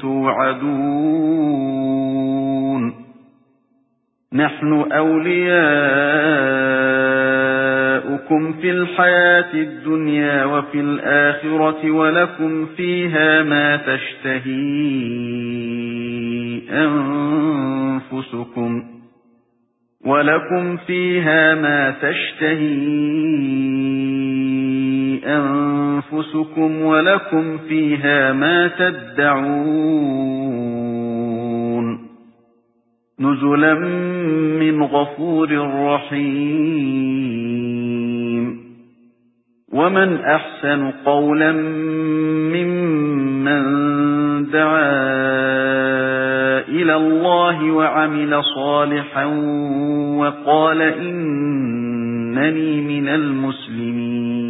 تُوعَدُونَ. نَحْنُ أَوْلِيَاؤُكُمْ فِي الْحَيَاةِ الدُّنْيَا وَفِي الْآخِرَةِ وَلَكُمْ فِيهَا مَا تَشْتَهِي أَنفُسُكُمْ وَلَكُمْ فِيهَا مَا تَشْتَهِي أَنفُسُكُمْ. وَلَكُمْ فِيهَا مَا تَدَّعُونَ. نُزُلًا مِنْ غَفُورٍ رَحِيمٍ. وَمَنْ أَحْسَنُ قَوْلًا مِّمَّن دَعَا إِلَى اللَّهِ وَعَمِلَ صَالِحًا وَقَالَ إِنَّنِي مِنَ الْمُسْلِمِينَ.